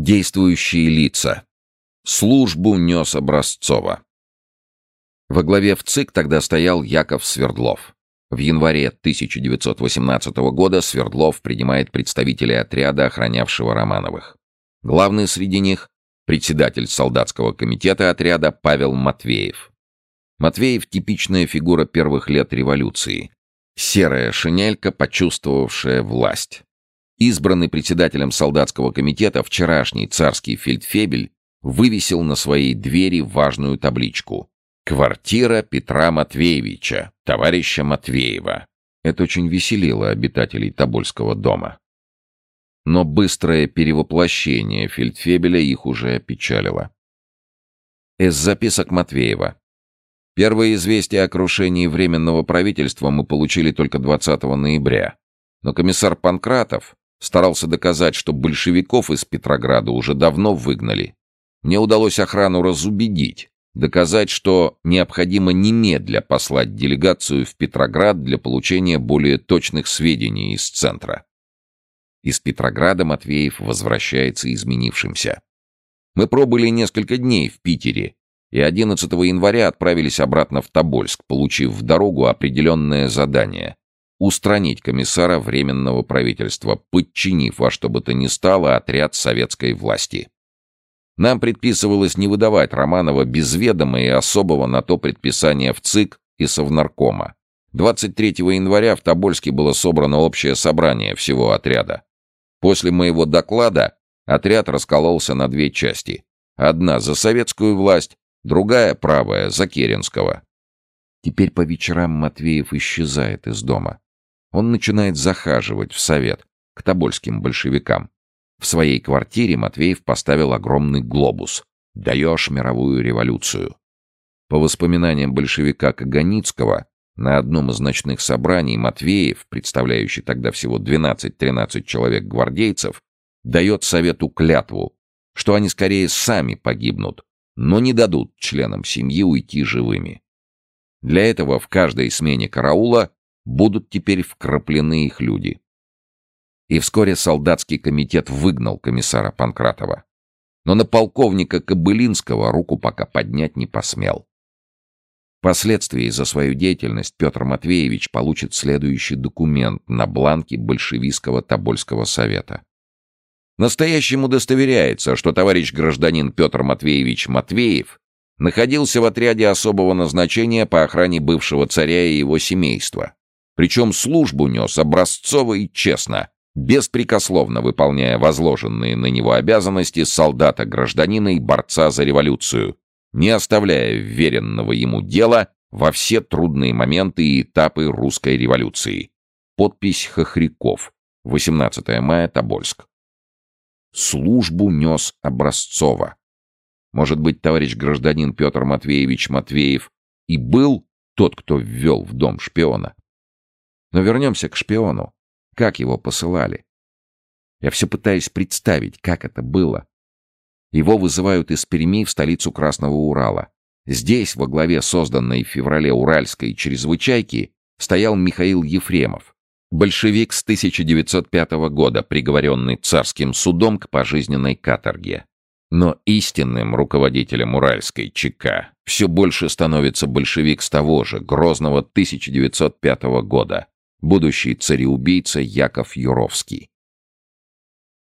Действующие лица. Службу нес Образцова. Во главе ВЦИК тогда стоял Яков Свердлов. В январе 1918 года Свердлов принимает представителей отряда, охранявшего Романовых. Главный среди них – председатель солдатского комитета отряда Павел Матвеев. Матвеев – типичная фигура первых лет революции. Серая шинелька, почувствовавшая власть. Избранный председателем солдатского комитета вчерашний царский фельдфебель вывесил на своей двери важную табличку «Квартира Петра Матвеевича, товарища Матвеева». Это очень веселило обитателей Тобольского дома. Но быстрое перевоплощение фельдфебеля их уже опечалило. Из записок Матвеева. Первое известие о крушении Временного правительства мы получили только 20 ноября. Но комиссар Панкратов старался доказать, что большевиков из Петрограда уже давно выгнали. Мне удалось охрану разубедить, доказать, что необходимо немедля послать делегацию в Петроград для получения более точных сведений из центра. Из Петрограда Матвеев возвращается изменившимся. Мы пробыли несколько дней в Питере и 11 января отправились обратно в Тобольск, получив в дорогу определенное задание — устранить комиссара Временного правительства, подчинив во что бы то ни стало отряд советской власти. Нам предписывалось не выдавать Романова без ведома и особого на то предписания в ЦИК и Совнаркома. 23 января в Тобольске было собрано общее собрание всего отряда. После моего доклада отряд раскололся на две части. Одна за советскую власть, другая правая за Керенского. Теперь по вечерам Матвеев исчезает из дома. Он начинает захаживать в совет к тобольским большевикам. В своей квартире Матвеев поставил огромный глобус «Даешь мировую революцию». По воспоминаниям большевика Каганицкого, на одном из ночных собраний Матвеев, представляющий тогда всего 12-13 человек гвардейцев, дает совету клятву, что они скорее сами погибнут, но не дадут членам семьи уйти живыми. Для этого в каждой смене караула будут теперь вкраплены их люди. И вскоре солдатский комитет выгнал комиссара Панкратова. Но на полковника Кобылинского руку пока поднять не посмел. Впоследствии за свою деятельность Петр Матвеевич получит следующий документ на бланке большевистского Тобольского совета. Настоящему удостоверяется, что товарищ гражданин Петр Матвеевич Матвеев находился в отряде особого назначения по охране бывшего царя и его семейства. Причем службу нес образцово и честно, беспрекословно выполняя возложенные на него обязанности солдата-гражданина и борца за революцию, не оставляя веренного ему дела во все трудные моменты и этапы русской революции. Подпись Хохряков. 18 мая, Тобольск. Службу нес Образцова. Может быть, товарищ гражданин Петр Матвеевич Матвеев и был тот, кто ввел в дом шпиона. Но вернемся к шпиону. Как его посылали? Я все пытаюсь представить, как это было. Его вызывают из Перми в столицу Красного Урала. Здесь, во главе созданной в феврале Уральской чрезвычайки, стоял Михаил Ефремов, большевик с 1905 года, приговоренный царским судом к пожизненной каторге. Но истинным руководителем Уральской ЧК все больше становится большевик с того же, грозного 1905 года, будущий цареубийца Яков Юровский.